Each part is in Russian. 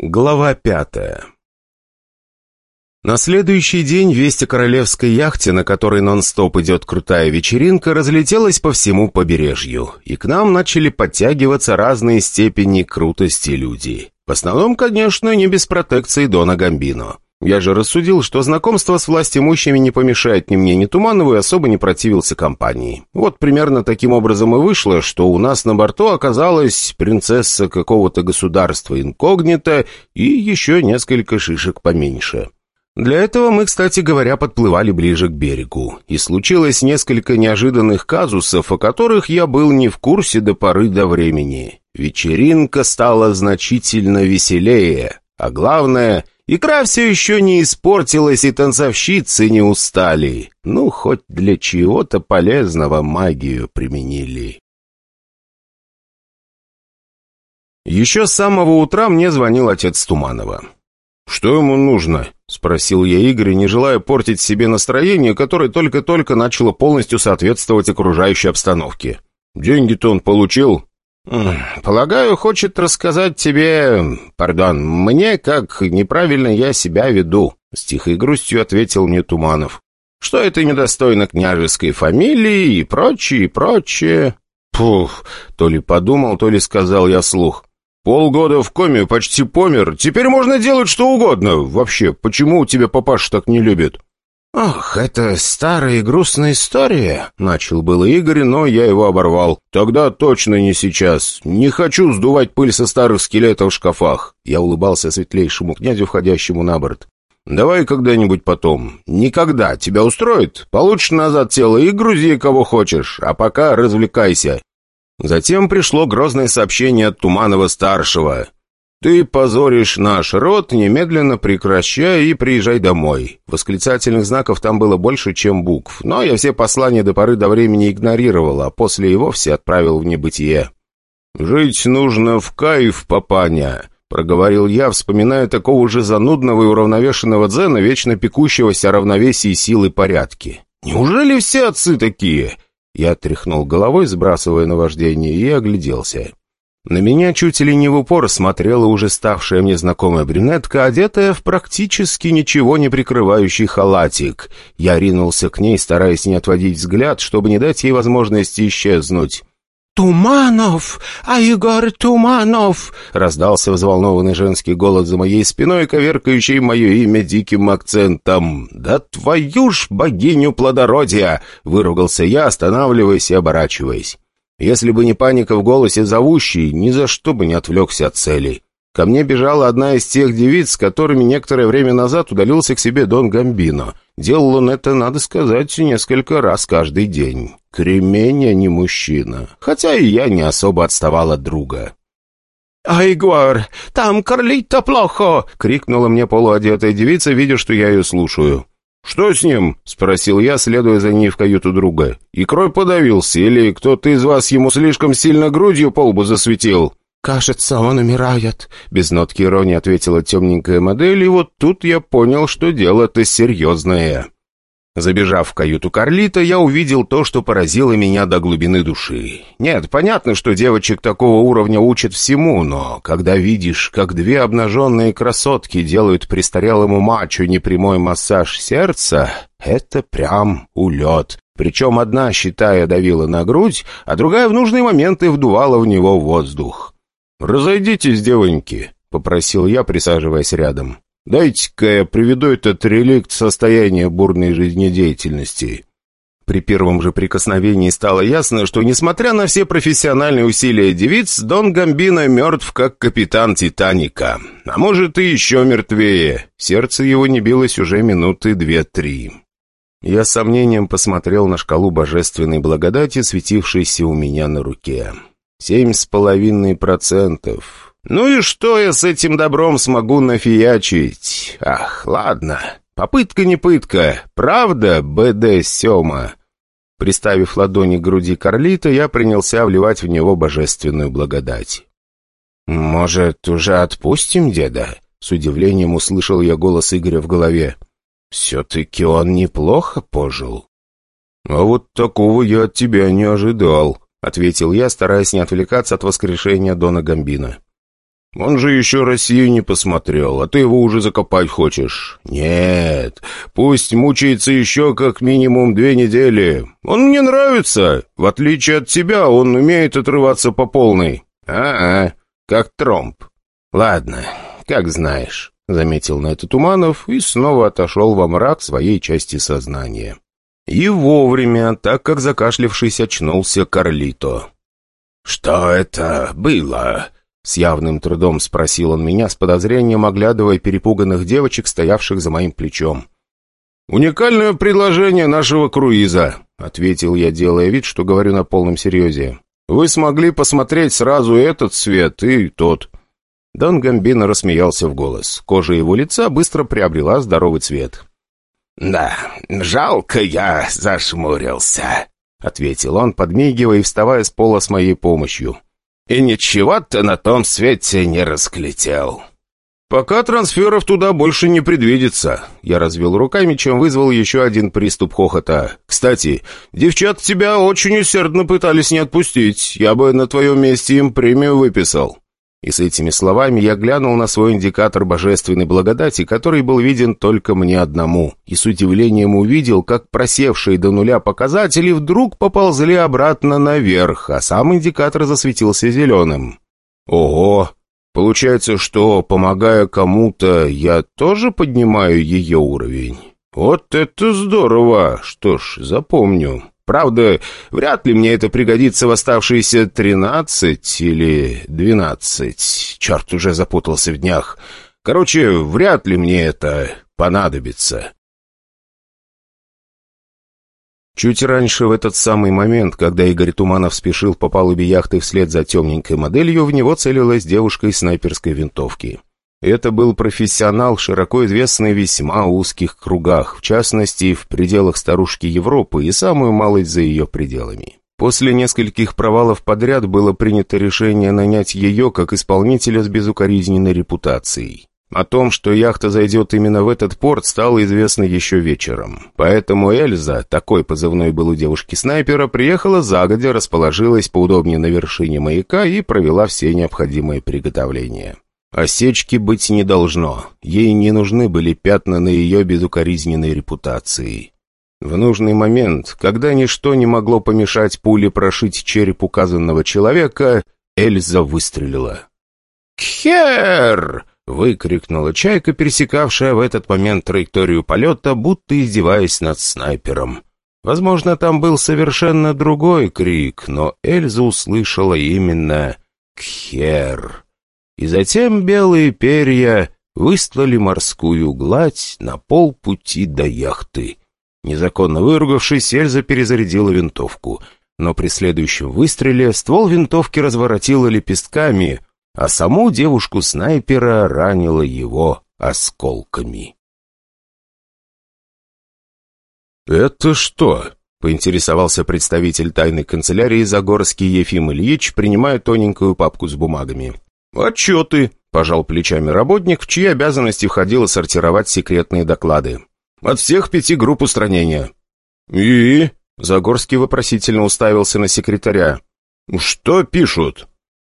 Глава пятая На следующий день весть о королевской яхте, на которой нон-стоп идет крутая вечеринка, разлетелась по всему побережью, и к нам начали подтягиваться разные степени крутости люди. В основном, конечно, не без протекции Дона Гамбино. Я же рассудил, что знакомство с властимущими не помешает ни мне, ни Туманову, и особо не противился компании. Вот примерно таким образом и вышло, что у нас на борту оказалась принцесса какого-то государства инкогнито и еще несколько шишек поменьше. Для этого мы, кстати говоря, подплывали ближе к берегу. И случилось несколько неожиданных казусов, о которых я был не в курсе до поры до времени. Вечеринка стала значительно веселее, а главное — Икра все еще не испортилась, и танцовщицы не устали. Ну, хоть для чего-то полезного магию применили. Еще с самого утра мне звонил отец Туманова. «Что ему нужно?» — спросил я Игоря, не желая портить себе настроение, которое только-только начало полностью соответствовать окружающей обстановке. «Деньги-то он получил?» «Полагаю, хочет рассказать тебе... Пардон, мне, как неправильно я себя веду», — с тихой грустью ответил мне Туманов. «Что это недостойно княжеской фамилии и прочее, и прочее». Пух, то ли подумал, то ли сказал я слух. «Полгода в коме, почти помер. Теперь можно делать что угодно. Вообще, почему тебя папаша так не любит?» «Ох, это старая и грустная история», — начал было Игорь, но я его оборвал. «Тогда точно не сейчас. Не хочу сдувать пыль со старых скелетов в шкафах». Я улыбался светлейшему князю, входящему на борт. «Давай когда-нибудь потом. Никогда. Тебя устроит? Получишь назад тело и грузи кого хочешь, а пока развлекайся». Затем пришло грозное сообщение от Туманова-старшего. «Ты позоришь наш род, немедленно прекращай и приезжай домой». Восклицательных знаков там было больше, чем букв, но я все послания до поры до времени игнорировал, а после и вовсе отправил в небытие. «Жить нужно в кайф, папаня», — проговорил я, вспоминая такого же занудного и уравновешенного дзена, вечно пекущегося о равновесии сил и порядке. «Неужели все отцы такие?» Я тряхнул головой, сбрасывая наваждение, и огляделся. На меня чуть ли не в упор смотрела уже ставшая мне знакомая брюнетка, одетая в практически ничего не прикрывающий халатик. Я ринулся к ней, стараясь не отводить взгляд, чтобы не дать ей возможности исчезнуть. «Туманов! А Егор Туманов!» — раздался взволнованный женский голос за моей спиной, коверкающий мое имя диким акцентом. «Да твою ж богиню плодородия!» — выругался я, останавливаясь и оборачиваясь. Если бы не паника в голосе зовущей, ни за что бы не отвлекся от цели. Ко мне бежала одна из тех девиц, с которыми некоторое время назад удалился к себе Дон Гамбино. Делал он это, надо сказать, несколько раз каждый день. Кремень, а не мужчина. Хотя и я не особо отставал от друга. «Айгуар, там Карлито плохо!» — крикнула мне полуодетая девица, видя, что я ее слушаю. «Что с ним?» — спросил я, следуя за ней в каюту друга. «Икрой подавился, или кто-то из вас ему слишком сильно грудью по лбу засветил?» «Кажется, он умирает», — без нотки иронии ответила темненькая модель, и вот тут я понял, что дело-то серьезное. Забежав в каюту Карлита, я увидел то, что поразило меня до глубины души. Нет, понятно, что девочек такого уровня учат всему, но когда видишь, как две обнаженные красотки делают престарелому мачо непрямой массаж сердца, это прям улет. Причем одна, считая, давила на грудь, а другая в нужные моменты вдувала в него воздух. «Разойдитесь, девоньки», — попросил я, присаживаясь рядом. Дайте-ка я приведу этот реликт состояния бурной жизнедеятельности». При первом же прикосновении стало ясно, что, несмотря на все профессиональные усилия девиц, Дон Гамбино мертв, как капитан «Титаника». А может, и еще мертвее. Сердце его не билось уже минуты две-три. Я с сомнением посмотрел на шкалу божественной благодати, светившейся у меня на руке. Семь с половиной процентов. «Ну и что я с этим добром смогу нафиячить? Ах, ладно, попытка не пытка, правда, БД Сема?» Приставив ладони к груди Карлита, я принялся вливать в него божественную благодать. «Может, уже отпустим деда?» С удивлением услышал я голос Игоря в голове. «Все-таки он неплохо пожил». «А вот такого я от тебя не ожидал», — ответил я, стараясь не отвлекаться от воскрешения Дона Гамбина. Он же еще Россию не посмотрел, а ты его уже закопать хочешь. Нет, пусть мучается еще как минимум две недели. Он мне нравится. В отличие от тебя, он умеет отрываться по полной. А-а, как тромб. Ладно, как знаешь, заметил на это Туманов и снова отошел во мрак своей части сознания. И вовремя, так как закашлявшись очнулся Карлито. «Что это было?» С явным трудом спросил он меня, с подозрением оглядывая перепуганных девочек, стоявших за моим плечом. «Уникальное предложение нашего круиза», — ответил я, делая вид, что говорю на полном серьезе. «Вы смогли посмотреть сразу этот цвет и тот». Дон Гамбино рассмеялся в голос. Кожа его лица быстро приобрела здоровый цвет. «Да, жалко я зашмурился», — ответил он, подмигивая и вставая с пола с моей помощью. И ничего ты на том свете не расклетел. «Пока трансферов туда больше не предвидится». Я развел руками, чем вызвал еще один приступ хохота. «Кстати, девчат тебя очень усердно пытались не отпустить. Я бы на твоем месте им премию выписал». И с этими словами я глянул на свой индикатор божественной благодати, который был виден только мне одному, и с удивлением увидел, как просевшие до нуля показатели вдруг поползли обратно наверх, а сам индикатор засветился зеленым. «Ого! Получается, что, помогая кому-то, я тоже поднимаю ее уровень? Вот это здорово! Что ж, запомню». Правда, вряд ли мне это пригодится в оставшиеся тринадцать или двенадцать. Черт, уже запутался в днях. Короче, вряд ли мне это понадобится. Чуть раньше, в этот самый момент, когда Игорь Туманов спешил по палубе яхты вслед за темненькой моделью, в него целилась девушка из снайперской винтовки. Это был профессионал, широко известный в весьма узких кругах, в частности, в пределах старушки Европы и самую малость за ее пределами. После нескольких провалов подряд было принято решение нанять ее как исполнителя с безукоризненной репутацией. О том, что яхта зайдет именно в этот порт, стало известно еще вечером. Поэтому Эльза, такой позывной был у девушки-снайпера, приехала загодя, расположилась поудобнее на вершине маяка и провела все необходимые приготовления. Осечки быть не должно. Ей не нужны были пятна на ее безукоризненной репутации. В нужный момент, когда ничто не могло помешать пуле прошить череп указанного человека, Эльза выстрелила. «Кхер!» — выкрикнула чайка, пересекавшая в этот момент траекторию полета, будто издеваясь над снайпером. Возможно, там был совершенно другой крик, но Эльза услышала именно «Кхер» и затем белые перья выстлали морскую гладь на полпути до яхты. Незаконно выругавшись, Эльза перезарядила винтовку, но при следующем выстреле ствол винтовки разворотила лепестками, а саму девушку-снайпера ранила его осколками. «Это что?» — поинтересовался представитель тайной канцелярии Загорский Ефим Ильич, принимая тоненькую папку с бумагами. «Отчеты», — пожал плечами работник, в чьи обязанности входило сортировать секретные доклады. «От всех пяти групп устранения». «И?» — Загорский вопросительно уставился на секретаря. «Что пишут?»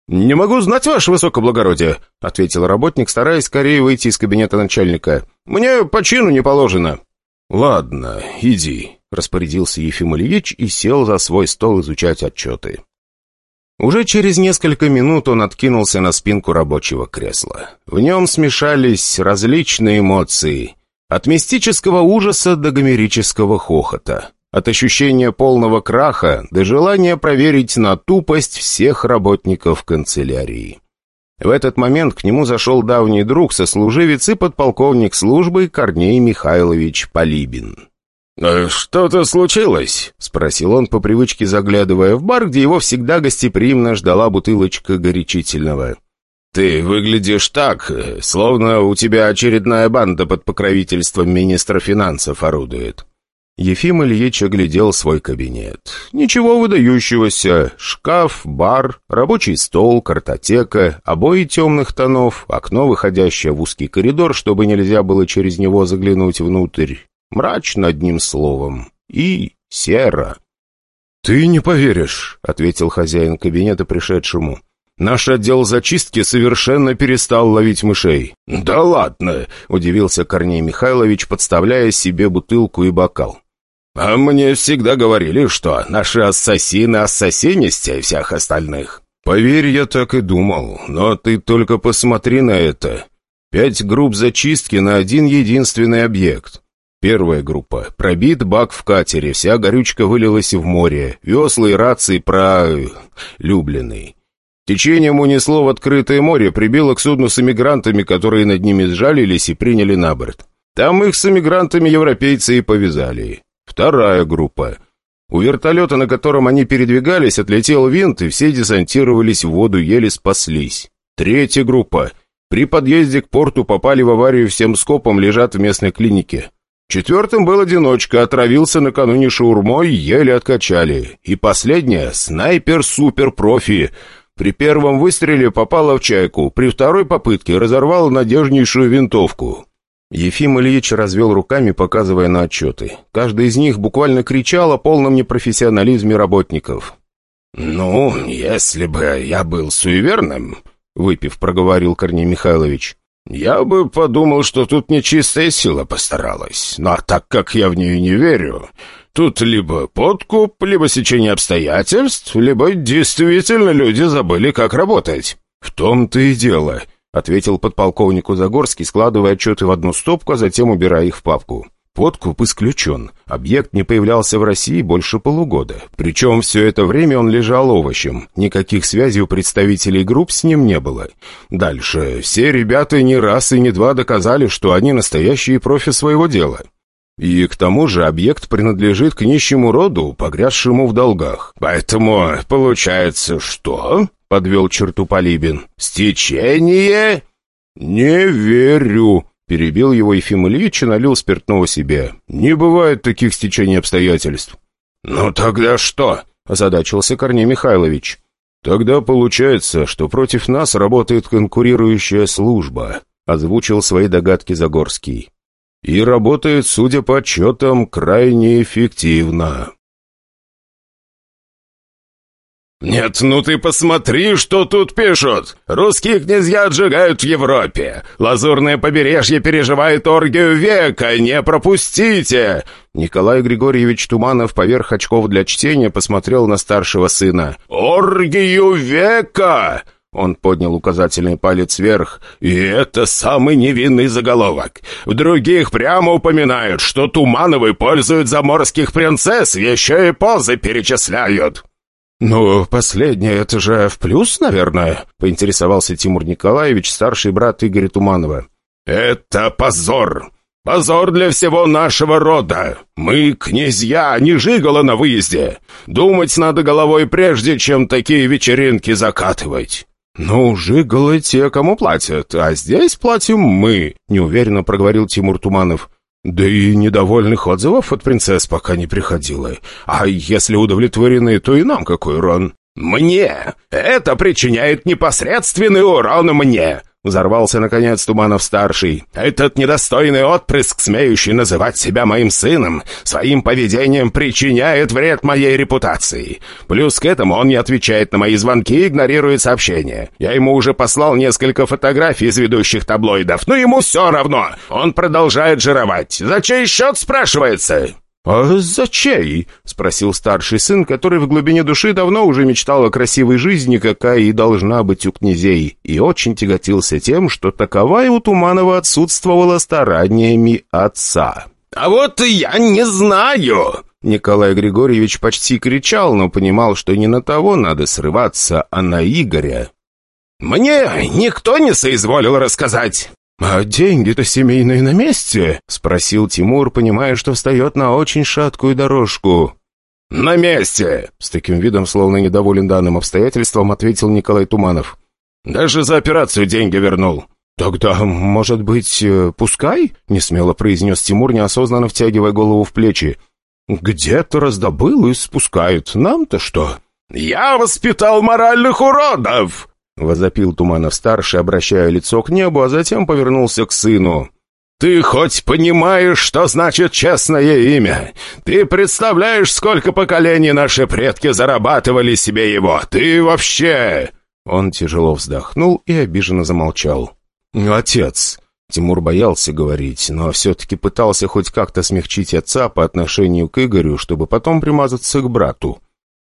«Не могу знать, ваше высокоблагородие», — ответил работник, стараясь скорее выйти из кабинета начальника. «Мне по чину не положено». «Ладно, иди», — распорядился Ефим Ильич и сел за свой стол изучать отчеты. Уже через несколько минут он откинулся на спинку рабочего кресла. В нем смешались различные эмоции. От мистического ужаса до гомерического хохота. От ощущения полного краха до желания проверить на тупость всех работников канцелярии. В этот момент к нему зашел давний друг, сослуживец и подполковник службы Корней Михайлович Полибин. «Э, «Что-то случилось?» — спросил он по привычке, заглядывая в бар, где его всегда гостеприимно ждала бутылочка горячительного. «Ты выглядишь так, э, словно у тебя очередная банда под покровительством министра финансов орудует». Ефим Ильич оглядел свой кабинет. Ничего выдающегося. Шкаф, бар, рабочий стол, картотека, обои темных тонов, окно, выходящее в узкий коридор, чтобы нельзя было через него заглянуть внутрь. Мрачно одним словом. И серо. «Ты не поверишь», — ответил хозяин кабинета пришедшему. Наш отдел зачистки совершенно перестал ловить мышей». «Да ладно!» — удивился Корней Михайлович, подставляя себе бутылку и бокал. «А мне всегда говорили, что наши ассасины ассасинистее всех остальных». «Поверь, я так и думал, но ты только посмотри на это. Пять групп зачистки на один единственный объект. Первая группа. Пробит бак в катере, вся горючка вылилась в море. Весла и рации про... Любленный. Течением унесло в открытое море, прибило к судну с эмигрантами, которые над ними сжалились и приняли на борт. Там их с эмигрантами европейцы и повязали. Вторая группа. У вертолета, на котором они передвигались, отлетел винт, и все десантировались в воду, еле спаслись. Третья группа. При подъезде к порту попали в аварию всем скопом, лежат в местной клинике. Четвертым был одиночка, отравился накануне шаурмой, еле откачали. И последняя — снайпер-супер-профи. При первом выстреле попала в чайку, при второй попытке разорвала надежнейшую винтовку. Ефим Ильич развел руками, показывая на отчеты. Каждый из них буквально кричал о полном непрофессионализме работников. «Ну, если бы я был суеверным, выпив, проговорил Корней Михайлович. «Я бы подумал, что тут нечистая сила постаралась. Но так как я в нее не верю, тут либо подкуп, либо сечение обстоятельств, либо действительно люди забыли, как работать». «В том-то и дело», — ответил подполковнику Загорский, складывая отчеты в одну стопку, а затем убирая их в папку. Подкуп исключен. Объект не появлялся в России больше полугода. Причем все это время он лежал овощем. Никаких связей у представителей групп с ним не было. Дальше. Все ребята не раз и не два доказали, что они настоящие профи своего дела. И к тому же объект принадлежит к нищему роду, погрязшему в долгах. «Поэтому получается что?» — подвел черту Полибин. «Стечение?» «Не верю», Перебил его Ефим Ильич и налил спиртного себе. «Не бывает таких стечений обстоятельств». «Ну тогда что?» – озадачился Корней Михайлович. «Тогда получается, что против нас работает конкурирующая служба», – озвучил свои догадки Загорский. «И работает, судя по отчетам, крайне эффективно». «Нет, ну ты посмотри, что тут пишут! Русские князья отжигают в Европе! Лазурное побережье переживает оргию века! Не пропустите!» Николай Григорьевич Туманов поверх очков для чтения посмотрел на старшего сына. «Оргию века!» Он поднял указательный палец вверх. «И это самый невинный заголовок. В других прямо упоминают, что Тумановы пользуют заморских принцесс, еще и позы перечисляют». «Ну, последнее — это же в плюс, наверное?» — поинтересовался Тимур Николаевич, старший брат Игоря Туманова. «Это позор! Позор для всего нашего рода! Мы князья, а не жигало на выезде! Думать надо головой прежде, чем такие вечеринки закатывать!» «Ну, жигалы те, кому платят, а здесь платим мы», — неуверенно проговорил Тимур Туманов. Да и недовольных отзывов от принцесс пока не приходило. А если удовлетворены, то и нам какой урон. «Мне! Это причиняет непосредственный урон мне!» Взорвался, наконец, Туманов-старший. «Этот недостойный отпрыск, смеющий называть себя моим сыном, своим поведением причиняет вред моей репутации. Плюс к этому он не отвечает на мои звонки и игнорирует сообщения. Я ему уже послал несколько фотографий из ведущих таблоидов, но ему все равно. Он продолжает жировать. За чей счет, спрашивается?» «А за чей?» — спросил старший сын, который в глубине души давно уже мечтал о красивой жизни, какая и должна быть у князей, и очень тяготился тем, что таковая у Туманова отсутствовала стараниями отца. «А вот и я не знаю!» Николай Григорьевич почти кричал, но понимал, что не на того надо срываться, а на Игоря. «Мне никто не соизволил рассказать. «А деньги-то семейные на месте?» — спросил Тимур, понимая, что встает на очень шаткую дорожку. «На месте!» — с таким видом, словно недоволен данным обстоятельством, ответил Николай Туманов. «Даже за операцию деньги вернул». «Тогда, может быть, э, пускай?» — несмело произнес Тимур, неосознанно втягивая голову в плечи. «Где-то раздобыл и спускают. Нам-то что?» «Я воспитал моральных уродов!» Возопил Туманов-старший, обращая лицо к небу, а затем повернулся к сыну. «Ты хоть понимаешь, что значит честное имя? Ты представляешь, сколько поколений наши предки зарабатывали себе его? Ты вообще...» Он тяжело вздохнул и обиженно замолчал. «Отец!» Тимур боялся говорить, но все-таки пытался хоть как-то смягчить отца по отношению к Игорю, чтобы потом примазаться к брату.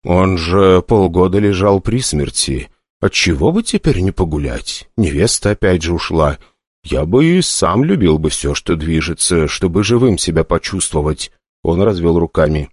Он же полгода лежал при смерти. Отчего бы теперь не погулять? Невеста опять же ушла. Я бы и сам любил бы все, что движется, чтобы живым себя почувствовать. Он развел руками.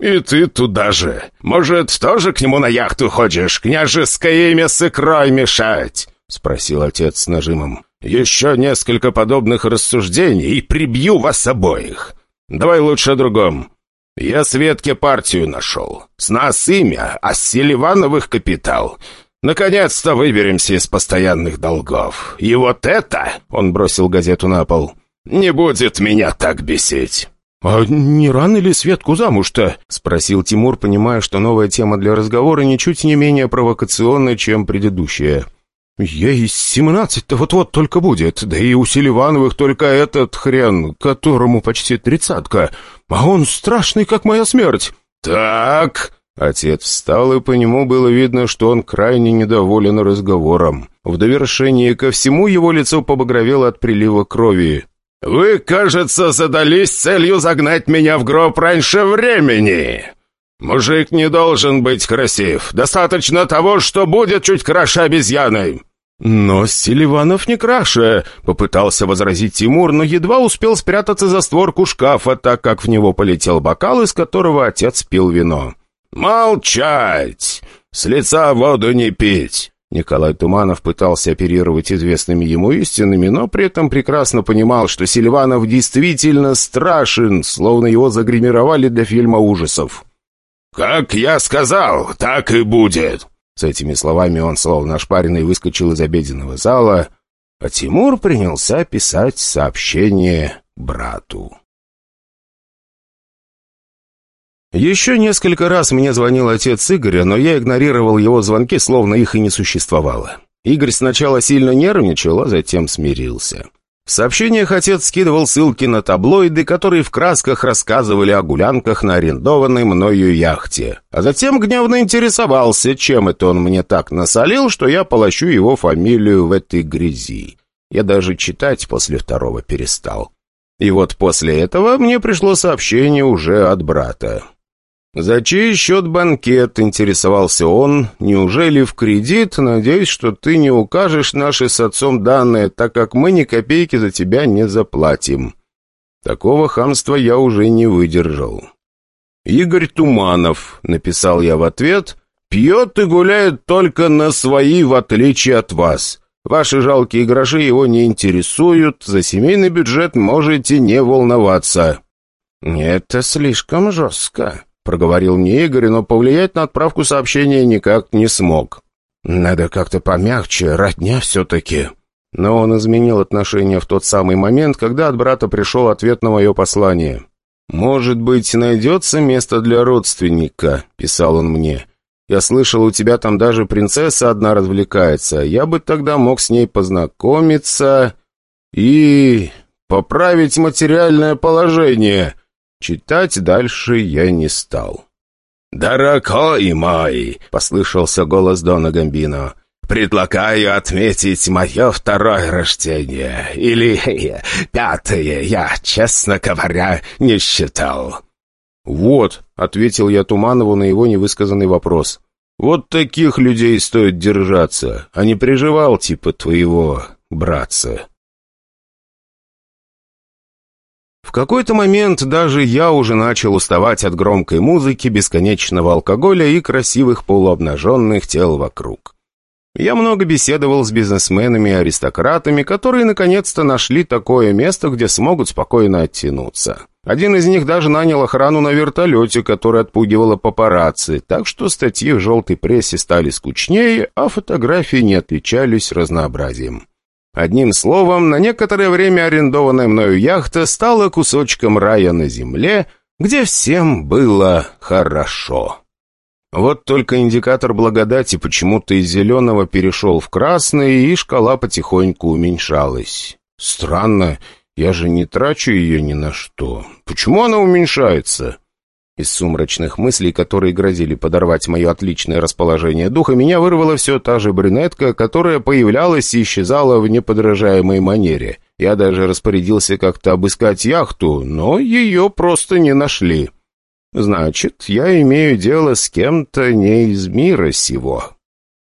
«И ты туда же. Может, тоже к нему на яхту ходишь? Княжеское имя с икрой мешать?» — спросил отец с нажимом. «Еще несколько подобных рассуждений и прибью вас обоих. Давай лучше о другом. Я Светке партию нашел. С нас имя, а с Селивановых капитал. Наконец-то выберемся из постоянных долгов. И вот это...» — он бросил газету на пол. «Не будет меня так бесить». «А не рано ли Светку замуж-то?» — спросил Тимур, понимая, что новая тема для разговора ничуть не менее провокационная, чем предыдущая. «Ей семнадцать-то вот-вот только будет, да и у Селивановых только этот хрен, которому почти тридцатка, а он страшный, как моя смерть». «Так...» Отец встал, и по нему было видно, что он крайне недоволен разговором. В довершение ко всему его лицо побагровело от прилива крови. «Вы, кажется, задались целью загнать меня в гроб раньше времени. Мужик не должен быть красив. Достаточно того, что будет чуть краше обезьяной». «Но Селиванов не краше», — попытался возразить Тимур, но едва успел спрятаться за створку шкафа, так как в него полетел бокал, из которого отец пил вино. «Молчать! С лица воду не пить!» Николай Туманов пытался оперировать известными ему истинами, но при этом прекрасно понимал, что Сильванов действительно страшен, словно его загримировали для фильма ужасов. «Как я сказал, так и будет!» С этими словами он, словно ошпаренный, выскочил из обеденного зала, а Тимур принялся писать сообщение брату. Еще несколько раз мне звонил отец Игоря, но я игнорировал его звонки, словно их и не существовало. Игорь сначала сильно нервничал, а затем смирился. В сообщениях отец скидывал ссылки на таблоиды, которые в красках рассказывали о гулянках на арендованной мною яхте. А затем гневно интересовался, чем это он мне так насолил, что я полощу его фамилию в этой грязи. Я даже читать после второго перестал. И вот после этого мне пришло сообщение уже от брата. «За чей счет банкет?» — интересовался он. «Неужели в кредит? Надеюсь, что ты не укажешь наши с отцом данные, так как мы ни копейки за тебя не заплатим». Такого хамства я уже не выдержал. «Игорь Туманов», — написал я в ответ, — «пьет и гуляет только на свои, в отличие от вас. Ваши жалкие гроши его не интересуют, за семейный бюджет можете не волноваться». «Это слишком жестко», — проговорил мне Игорь, но повлиять на отправку сообщения никак не смог. «Надо как-то помягче, родня все-таки». Но он изменил отношение в тот самый момент, когда от брата пришел ответ на мое послание. «Может быть, найдется место для родственника», — писал он мне. «Я слышал, у тебя там даже принцесса одна развлекается. Я бы тогда мог с ней познакомиться и поправить материальное положение. Читать дальше я не стал. «Дорогой мой!» — послышался голос Дона Гамбино. «Предлагаю отметить мое второе рождение. Или пятое, я, честно говоря, не считал». «Вот», — ответил я Туманову на его невысказанный вопрос. «Вот таких людей стоит держаться, а не приживал типа твоего братца». В какой-то момент даже я уже начал уставать от громкой музыки, бесконечного алкоголя и красивых полуобнаженных тел вокруг. Я много беседовал с бизнесменами и аристократами, которые наконец-то нашли такое место, где смогут спокойно оттянуться. Один из них даже нанял охрану на вертолете, которая отпугивала папарацци, так что статьи в желтой прессе стали скучнее, а фотографии не отличались разнообразием. Одним словом, на некоторое время арендованная мною яхта стала кусочком рая на земле, где всем было хорошо. Вот только индикатор благодати почему-то из зеленого перешел в красный, и шкала потихоньку уменьшалась. Странно, я же не трачу ее ни на что. Почему она уменьшается? Из сумрачных мыслей, которые грозили подорвать мое отличное расположение духа, меня вырвала все та же брюнетка, которая появлялась и исчезала в неподражаемой манере. Я даже распорядился как-то обыскать яхту, но ее просто не нашли. Значит, я имею дело с кем-то не из мира сего.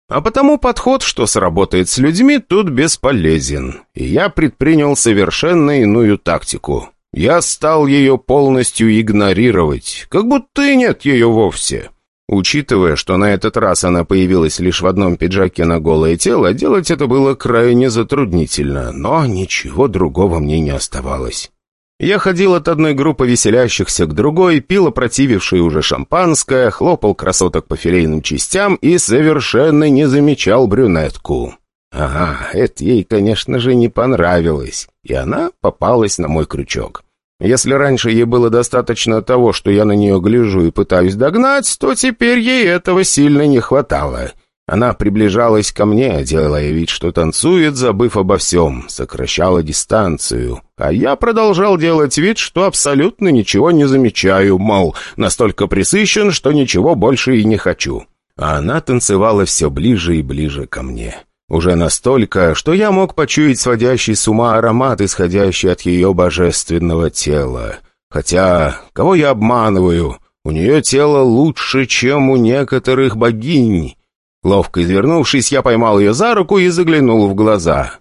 А потому подход, что сработает с людьми, тут бесполезен. И я предпринял совершенно иную тактику. Я стал ее полностью игнорировать, как будто и нет ее вовсе. Учитывая, что на этот раз она появилась лишь в одном пиджаке на голое тело, делать это было крайне затруднительно, но ничего другого мне не оставалось. Я ходил от одной группы веселящихся к другой, пил опротивившее уже шампанское, хлопал красоток по филейным частям и совершенно не замечал брюнетку. Ага, это ей, конечно же, не понравилось, и она попалась на мой крючок. Если раньше ей было достаточно того, что я на нее гляжу и пытаюсь догнать, то теперь ей этого сильно не хватало. Она приближалась ко мне, делая вид, что танцует, забыв обо всем, сокращала дистанцию. А я продолжал делать вид, что абсолютно ничего не замечаю, мол, настолько присыщен, что ничего больше и не хочу. А она танцевала все ближе и ближе ко мне. Уже настолько, что я мог почуять сводящий с ума аромат, исходящий от ее божественного тела. Хотя, кого я обманываю? У нее тело лучше, чем у некоторых богинь. Ловко извернувшись, я поймал ее за руку и заглянул в глаза.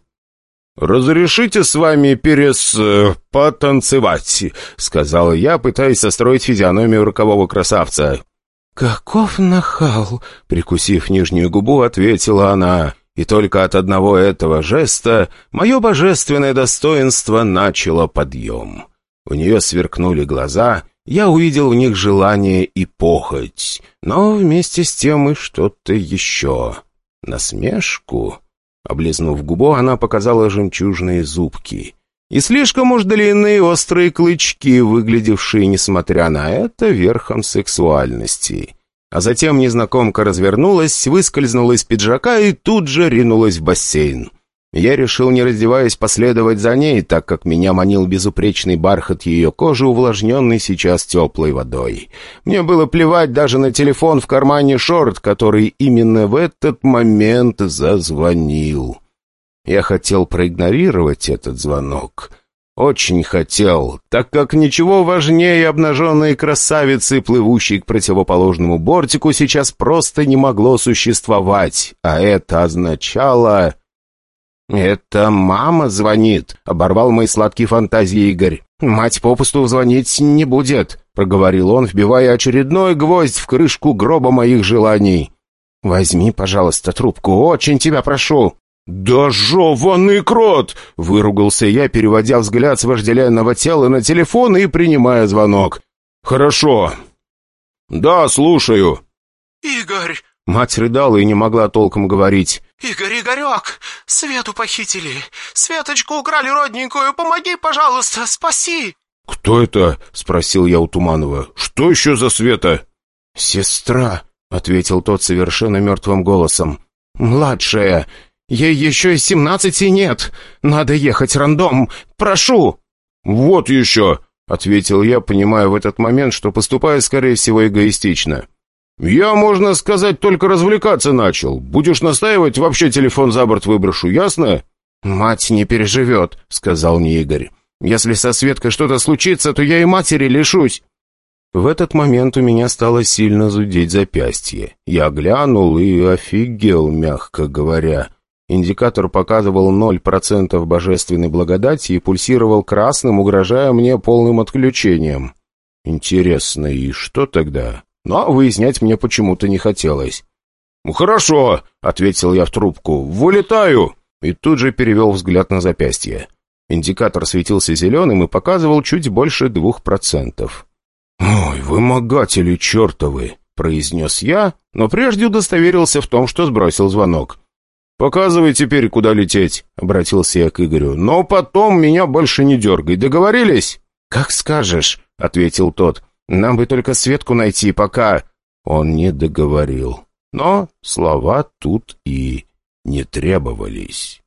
«Разрешите с вами перес... Э, потанцевать?» — сказал я, пытаясь состроить физиономию рокового красавца. «Каков нахал!» — прикусив нижнюю губу, ответила она. И только от одного этого жеста мое божественное достоинство начало подъем. У нее сверкнули глаза, я увидел в них желание и похоть, но вместе с тем и что-то еще. Насмешку? Облизнув губу, она показала жемчужные зубки. И слишком уж длинные острые клычки, выглядевшие, несмотря на это, верхом сексуальности. А затем незнакомка развернулась, выскользнула из пиджака и тут же ринулась в бассейн. Я решил, не раздеваясь, последовать за ней, так как меня манил безупречный бархат ее кожи, увлажненный сейчас теплой водой. Мне было плевать даже на телефон в кармане шорт, который именно в этот момент зазвонил. Я хотел проигнорировать этот звонок. Очень хотел, так как ничего важнее обнаженной красавицы, плывущей к противоположному бортику, сейчас просто не могло существовать, а это означало... «Это мама звонит», — оборвал мои сладкие фантазии Игорь. «Мать попусту звонить не будет», — проговорил он, вбивая очередной гвоздь в крышку гроба моих желаний. «Возьми, пожалуйста, трубку, очень тебя прошу». «Да жеванный крот!» — выругался я, переводя взгляд с вожделенного тела на телефон и принимая звонок. «Хорошо». «Да, слушаю». «Игорь!» — мать рыдала и не могла толком говорить. «Игорь, Игорек! Свету похитили! Светочку украли родненькую! Помоги, пожалуйста, спаси!» «Кто это?» — спросил я у Туманова. «Что еще за Света?» «Сестра», — ответил тот совершенно мертвым голосом. «Младшая. Ей еще и семнадцати нет. Надо ехать рандом. Прошу!» «Вот еще!» — ответил я, понимая в этот момент, что поступаю, скорее всего, эгоистично. «Я, можно сказать, только развлекаться начал. Будешь настаивать, вообще телефон за борт выброшу, ясно?» «Мать не переживет», — сказал мне Игорь. «Если со Светкой что-то случится, то я и матери лишусь». В этот момент у меня стало сильно зудеть запястье. Я глянул и офигел, мягко говоря. Индикатор показывал 0% божественной благодати и пульсировал красным, угрожая мне полным отключением. Интересно, и что тогда? но выяснять мне почему-то не хотелось. «Ну, «Хорошо», — ответил я в трубку, — «вылетаю!» И тут же перевел взгляд на запястье. Индикатор светился зеленым и показывал чуть больше двух процентов. «Ой, вымогатели чертовы!» — произнес я, но прежде удостоверился в том, что сбросил звонок. «Показывай теперь, куда лететь», — обратился я к Игорю. «Но потом меня больше не дергай. Договорились?» «Как скажешь», — ответил тот. Нам бы только Светку найти, пока...» Он не договорил. Но слова тут и не требовались.